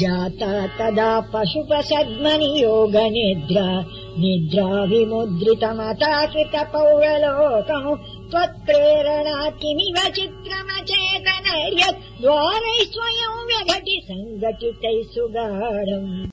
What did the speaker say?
जाता तदा पशुपशद्मनियोगनिद्रा निद्राभिमुद्रितमताकृतपौरलोकम् त्वत्प्रेरणा किमिव चित्रमचेतनैर्यद्वारैस्वयं व्यघटि सङ्घटितैः सुगाढम्।